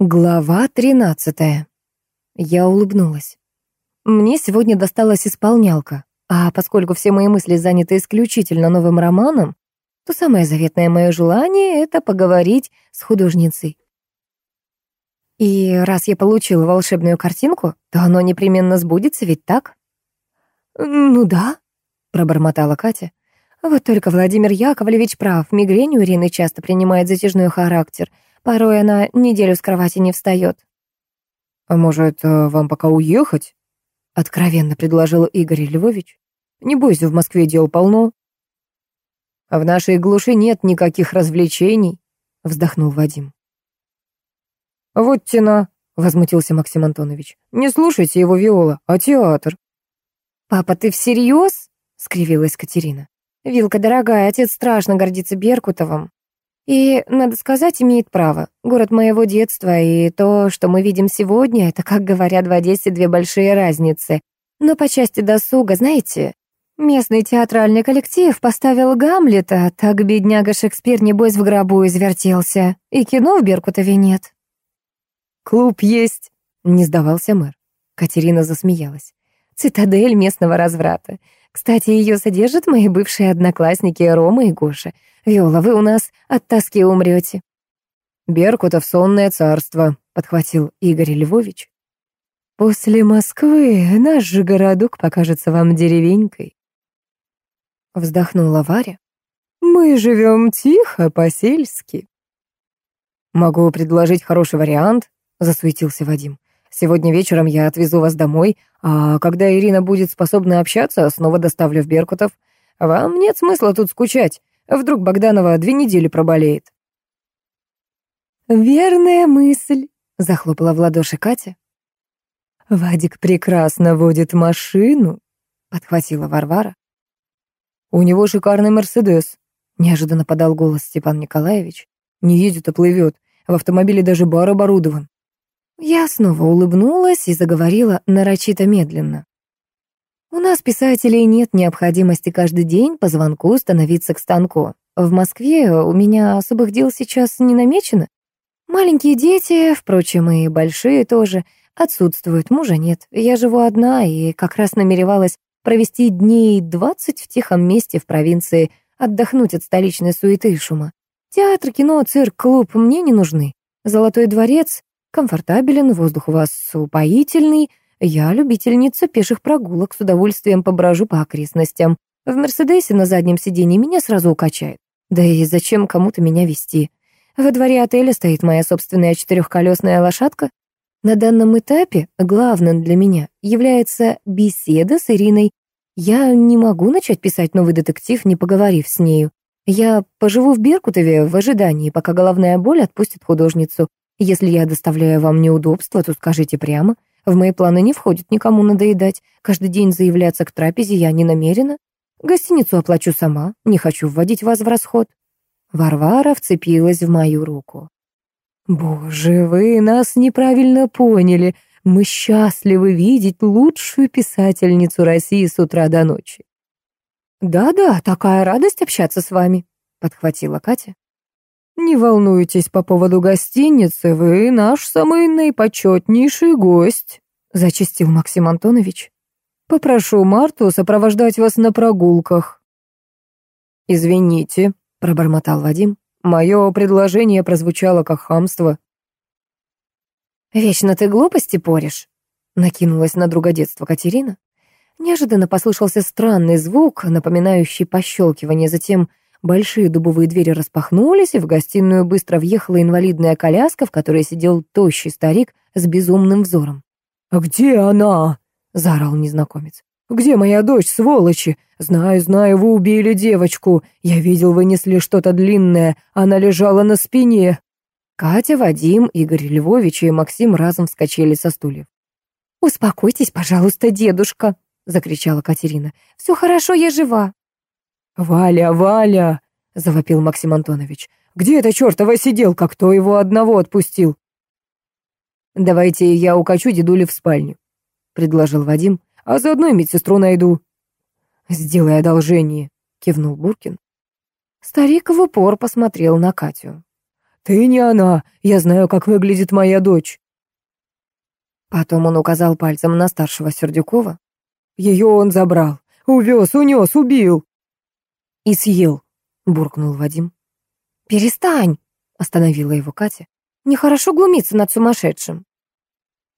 Глава тринадцатая. Я улыбнулась. Мне сегодня досталась исполнялка, а поскольку все мои мысли заняты исключительно новым романом, то самое заветное мое желание — это поговорить с художницей. И раз я получила волшебную картинку, то оно непременно сбудется, ведь так? «Ну да», — пробормотала Катя. «Вот только Владимир Яковлевич прав, мигрень у Ирины часто принимает затяжной характер — Порой она неделю с кровати не встает. «А может, э, вам пока уехать?» — откровенно предложил Игорь Львович. «Не бойся, в Москве дел полно». «А в нашей глуши нет никаких развлечений», — вздохнул Вадим. «Вот тена», — возмутился Максим Антонович. «Не слушайте его, Виола, а театр». «Папа, ты всерьез?» — скривилась Катерина. «Вилка, дорогая, отец страшно гордится Беркутовым. И, надо сказать, имеет право. Город моего детства, и то, что мы видим сегодня, это, как говорят в Одессе, две большие разницы. Но по части досуга, знаете, местный театральный коллектив поставил Гамлета, так бедняга Шекспир, небось, в гробу извертелся. И кино в Беркутове нет. «Клуб есть», — не сдавался мэр. Катерина засмеялась. «Цитадель местного разврата. Кстати, ее содержат мои бывшие одноклассники Рома и Гоша. Виола, вы у нас от тоски умрете. «Беркутов сонное царство», — подхватил Игорь Львович. «После Москвы наш же городок покажется вам деревенькой». Вздохнула Варя. «Мы живем тихо, по-сельски». «Могу предложить хороший вариант», — засуетился Вадим. Сегодня вечером я отвезу вас домой, а когда Ирина будет способна общаться, снова доставлю в Беркутов. Вам нет смысла тут скучать. Вдруг Богданова две недели проболеет». «Верная мысль», — захлопала в ладоши Катя. «Вадик прекрасно водит машину», — подхватила Варвара. «У него шикарный Мерседес», — неожиданно подал голос Степан Николаевич. «Не едет, а плывет. В автомобиле даже бар оборудован». Я снова улыбнулась и заговорила нарочито медленно. У нас, писателей, нет необходимости каждый день по звонку становиться к станку. В Москве у меня особых дел сейчас не намечено. Маленькие дети, впрочем, и большие тоже, отсутствуют, мужа нет. Я живу одна и как раз намеревалась провести дней двадцать в тихом месте в провинции, отдохнуть от столичной суеты и шума. Театр, кино, цирк, клуб мне не нужны. Золотой дворец Комфортабелен, воздух у вас упоительный. Я любительница пеших прогулок, с удовольствием поброжу по окрестностям. В Мерседесе на заднем сиденье меня сразу укачает. Да и зачем кому-то меня вести? Во дворе отеля стоит моя собственная четырехколесная лошадка. На данном этапе главным для меня является беседа с Ириной. Я не могу начать писать новый детектив, не поговорив с нею. Я поживу в Беркутове в ожидании, пока головная боль отпустит художницу. Если я доставляю вам неудобства, то скажите прямо. В мои планы не входит никому надоедать. Каждый день заявляться к трапезе я не намерена. Гостиницу оплачу сама, не хочу вводить вас в расход». Варвара вцепилась в мою руку. «Боже, вы нас неправильно поняли. Мы счастливы видеть лучшую писательницу России с утра до ночи». «Да-да, такая радость общаться с вами», — подхватила Катя. «Не волнуйтесь по поводу гостиницы, вы наш самый наипочетнейший гость», — зачастил Максим Антонович. «Попрошу Марту сопровождать вас на прогулках». «Извините», — пробормотал Вадим. «Мое предложение прозвучало как хамство». «Вечно ты глупости поришь», — накинулась на друга детства Катерина. Неожиданно послышался странный звук, напоминающий пощелкивание, затем Большие дубовые двери распахнулись, и в гостиную быстро въехала инвалидная коляска, в которой сидел тощий старик с безумным взором. «А где она?» — заорал незнакомец. «Где моя дочь, сволочи? Знаю, знаю, вы убили девочку. Я видел, вы несли что-то длинное. Она лежала на спине». Катя, Вадим, Игорь Львович и Максим разом вскочили со стульев. «Успокойтесь, пожалуйста, дедушка», — закричала Катерина. «Все хорошо, я жива». «Валя, Валя!» — завопил Максим Антонович. «Где эта чертова сиделка? Кто его одного отпустил?» «Давайте я укачу дедули в спальню», — предложил Вадим. «А заодно и медсестру найду». «Сделай одолжение», — кивнул Буркин. Старик в упор посмотрел на Катю. «Ты не она. Я знаю, как выглядит моя дочь». Потом он указал пальцем на старшего Сердюкова. «Ее он забрал. Увез, унес, убил». «И съел», — буркнул Вадим. «Перестань», — остановила его Катя. «Нехорошо глумиться над сумасшедшим».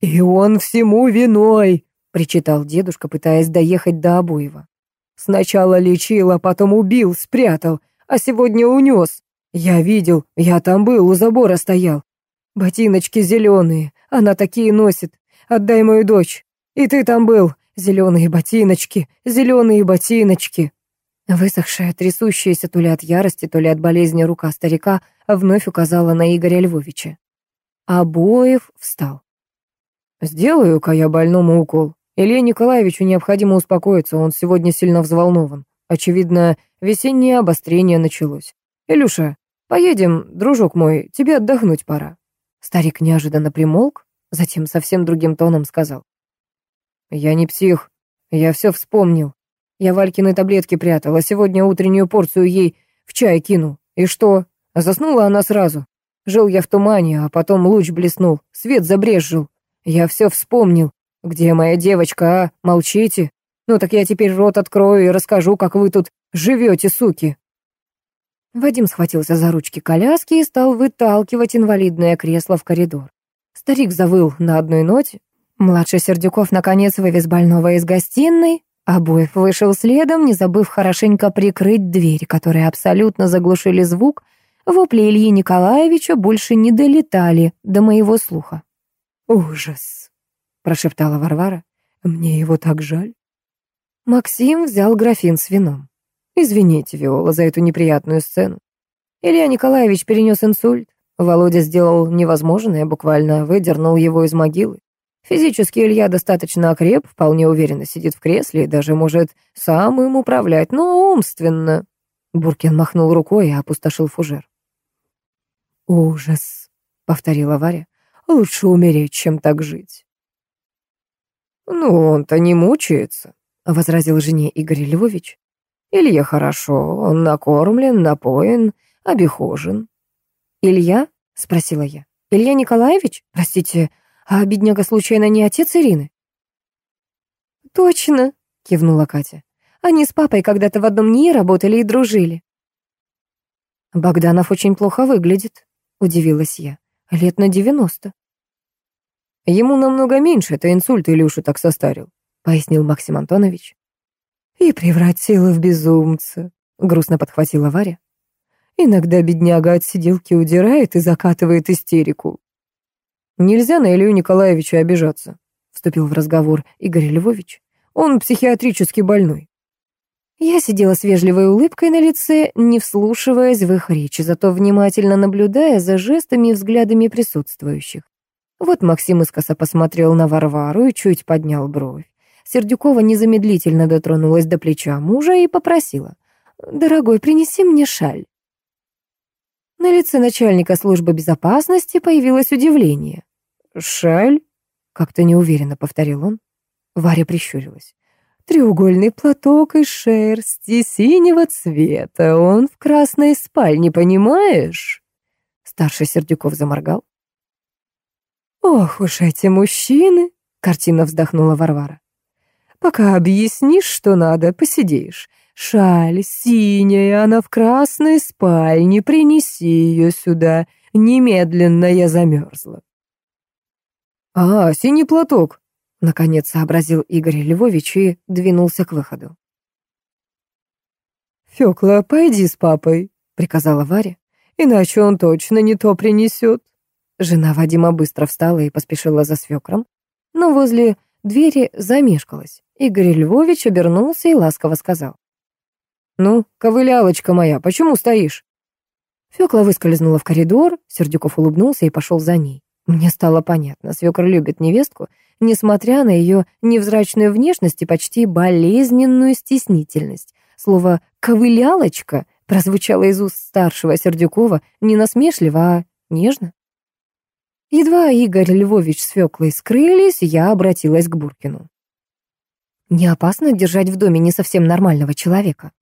«И он всему виной», — причитал дедушка, пытаясь доехать до обоего. «Сначала лечил, а потом убил, спрятал, а сегодня унес. Я видел, я там был, у забора стоял. Ботиночки зеленые, она такие носит. Отдай мою дочь. И ты там был, зеленые ботиночки, зеленые ботиночки». Высохшая, трясущаяся то ли от ярости, то ли от болезни рука старика вновь указала на Игоря Львовича. Обоев встал. «Сделаю-ка я больному укол. Илье Николаевичу необходимо успокоиться, он сегодня сильно взволнован. Очевидно, весеннее обострение началось. Илюша, поедем, дружок мой, тебе отдохнуть пора». Старик неожиданно примолк, затем совсем другим тоном сказал. «Я не псих, я все вспомнил. Я Валькины таблетки прятал, а сегодня утреннюю порцию ей в чай кинул. И что? Заснула она сразу. Жил я в тумане, а потом луч блеснул, свет забрезжил. Я все вспомнил. Где моя девочка, а? Молчите? Ну так я теперь рот открою и расскажу, как вы тут живете, суки. Вадим схватился за ручки коляски и стал выталкивать инвалидное кресло в коридор. Старик завыл на одной ноте. Младший Сердюков наконец вывез больного из гостиной, Обоев вышел следом, не забыв хорошенько прикрыть дверь, которые абсолютно заглушили звук. Вопли Ильи Николаевича больше не долетали до моего слуха. «Ужас!» — прошептала Варвара. «Мне его так жаль». Максим взял графин с вином. «Извините, Виола, за эту неприятную сцену. Илья Николаевич перенес инсульт. Володя сделал невозможное, буквально выдернул его из могилы. Физически Илья достаточно окреп, вполне уверенно сидит в кресле и даже может сам им управлять, но умственно. Буркин махнул рукой и опустошил фужер. «Ужас», — повторила Варя. «Лучше умереть, чем так жить». «Ну, он-то не мучается», — возразил жене Игорь Львович. «Илья хорошо, он накормлен, напоен, обихожен». «Илья?» — спросила я. «Илья Николаевич? Простите, — а бедняга случайно не отец Ирины? Точно, кивнула Катя. Они с папой когда-то в одном НИИ работали и дружили. Богданов очень плохо выглядит, удивилась я. Лет на девяносто. Ему намного меньше, это инсульт Илюшу так состарил, пояснил Максим Антонович. И превратила в безумца, грустно подхватила Варя. Иногда бедняга от сиделки удирает и закатывает истерику. «Нельзя на Илью Николаевича обижаться», — вступил в разговор Игорь Львович. «Он психиатрически больной». Я сидела с вежливой улыбкой на лице, не вслушиваясь в их речи, зато внимательно наблюдая за жестами и взглядами присутствующих. Вот Максим искоса посмотрел на Варвару и чуть поднял бровь. Сердюкова незамедлительно дотронулась до плеча мужа и попросила. «Дорогой, принеси мне шаль». На лице начальника службы безопасности появилось удивление. «Шаль?» — как-то неуверенно повторил он. Варя прищурилась. «Треугольный платок из шерсти синего цвета. Он в красной спальне, понимаешь?» Старший Сердюков заморгал. «Ох уж эти мужчины!» — картина вздохнула Варвара. «Пока объяснишь, что надо, посидишь. Шаль синяя, она в красной спальне, принеси ее сюда. Немедленно я замерзла. «А, синий платок!» — наконец сообразил Игорь Львович и двинулся к выходу. «Фёкла, пойди с папой», — приказала Варя, «иначе он точно не то принесет». Жена Вадима быстро встала и поспешила за свекром, но возле двери замешкалась. Игорь Львович обернулся и ласково сказал. «Ну, ковылялочка моя, почему стоишь?» Фёкла выскользнула в коридор, Сердюков улыбнулся и пошел за ней. Мне стало понятно, свекр любит невестку, несмотря на ее невзрачную внешность и почти болезненную стеснительность. Слово «ковылялочка» прозвучало из уст старшего Сердюкова не насмешливо, а нежно. Едва Игорь Львович с Фёклой скрылись, я обратилась к Буркину. «Не опасно держать в доме не совсем нормального человека?»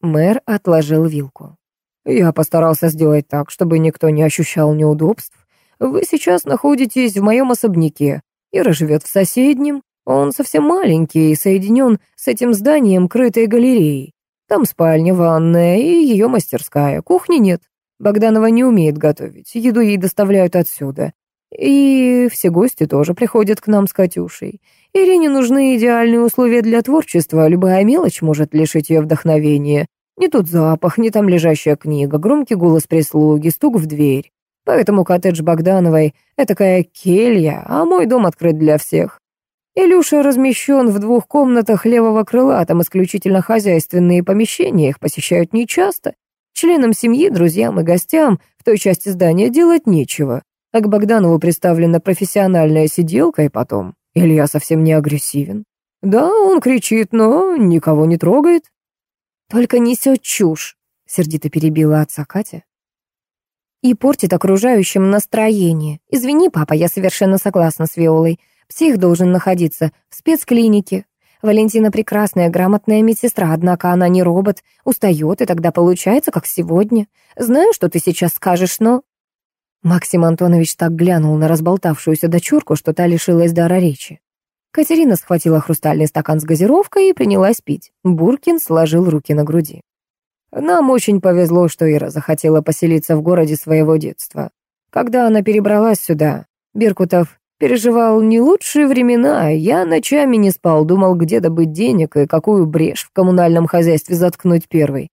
Мэр отложил вилку. Я постарался сделать так, чтобы никто не ощущал неудобств. Вы сейчас находитесь в моем особняке. Ира живет в соседнем. Он совсем маленький и соединен с этим зданием крытой галереей. Там спальня, ванная и ее мастерская. Кухни нет. Богданова не умеет готовить. Еду ей доставляют отсюда. И все гости тоже приходят к нам с Катюшей. Ирине нужны идеальные условия для творчества. Любая мелочь может лишить ее вдохновения. Не тут запах, не там лежащая книга, громкий голос прислуги, стук в дверь. Поэтому коттедж Богдановой — это такая келья, а мой дом открыт для всех. Илюша размещен в двух комнатах левого крыла, там исключительно хозяйственные помещения, их посещают нечасто. Членам семьи, друзьям и гостям в той части здания делать нечего. А к Богданову представлена профессиональная сиделка, и потом Илья совсем не агрессивен. Да, он кричит, но никого не трогает. «Только несет чушь», — сердито перебила отца Катя. «И портит окружающим настроение. Извини, папа, я совершенно согласна с Виолой. Псих должен находиться в спецклинике. Валентина прекрасная, грамотная медсестра, однако она не робот, устает, и тогда получается, как сегодня. Знаю, что ты сейчас скажешь, но...» Максим Антонович так глянул на разболтавшуюся дочурку, что та лишилась дара речи. Катерина схватила хрустальный стакан с газировкой и принялась пить. Буркин сложил руки на груди. «Нам очень повезло, что Ира захотела поселиться в городе своего детства. Когда она перебралась сюда, Беркутов Переживал не лучшие времена, я ночами не спал, думал, где добыть денег и какую брешь в коммунальном хозяйстве заткнуть первой.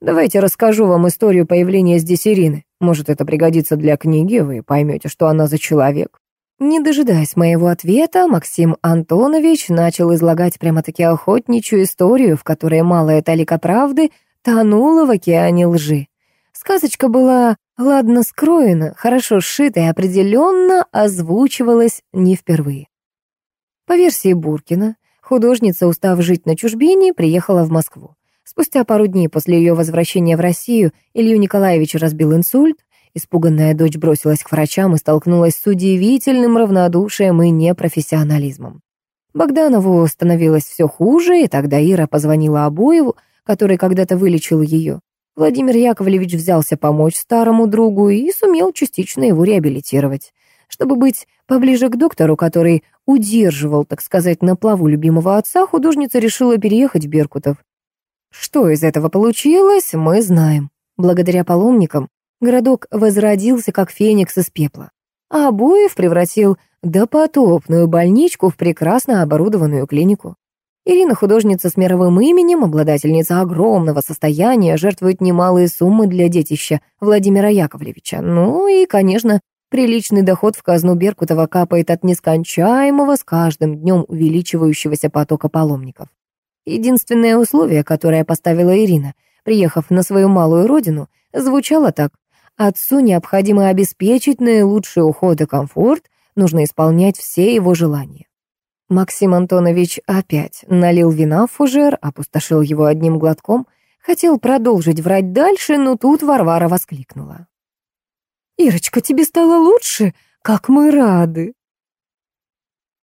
Давайте расскажу вам историю появления здесь Ирины. Может, это пригодится для книги, вы поймете, что она за человек. Не дожидаясь моего ответа, Максим Антонович начал излагать прямо-таки охотничью историю, в которой малая талика правды тонула в океане лжи. Сказочка была ладно скроена, хорошо сшита и определенно озвучивалась не впервые. По версии Буркина, художница, устав жить на чужбине, приехала в Москву. Спустя пару дней после ее возвращения в Россию Илью Николаевич разбил инсульт, испуганная дочь бросилась к врачам и столкнулась с удивительным равнодушием и непрофессионализмом. Богданову становилось все хуже, и тогда Ира позвонила Обоеву, который когда-то вылечил ее. Владимир Яковлевич взялся помочь старому другу и сумел частично его реабилитировать. Чтобы быть поближе к доктору, который удерживал, так сказать, на плаву любимого отца, художница решила переехать в Беркутов. Что из этого получилось, мы знаем. Благодаря паломникам городок возродился как феникс из пепла, а Обоев превратил допотопную больничку в прекрасно оборудованную клинику. Ирина, художница с мировым именем, обладательница огромного состояния, жертвует немалые суммы для детища Владимира Яковлевича. Ну и, конечно, приличный доход в казну Беркутова капает от нескончаемого с каждым днем увеличивающегося потока паломников. Единственное условие, которое поставила Ирина, приехав на свою малую родину, звучало так. Отцу необходимо обеспечить наилучший уход и комфорт, нужно исполнять все его желания. Максим Антонович опять налил вина в фужер, опустошил его одним глотком, хотел продолжить врать дальше, но тут Варвара воскликнула. «Ирочка, тебе стало лучше? Как мы рады!»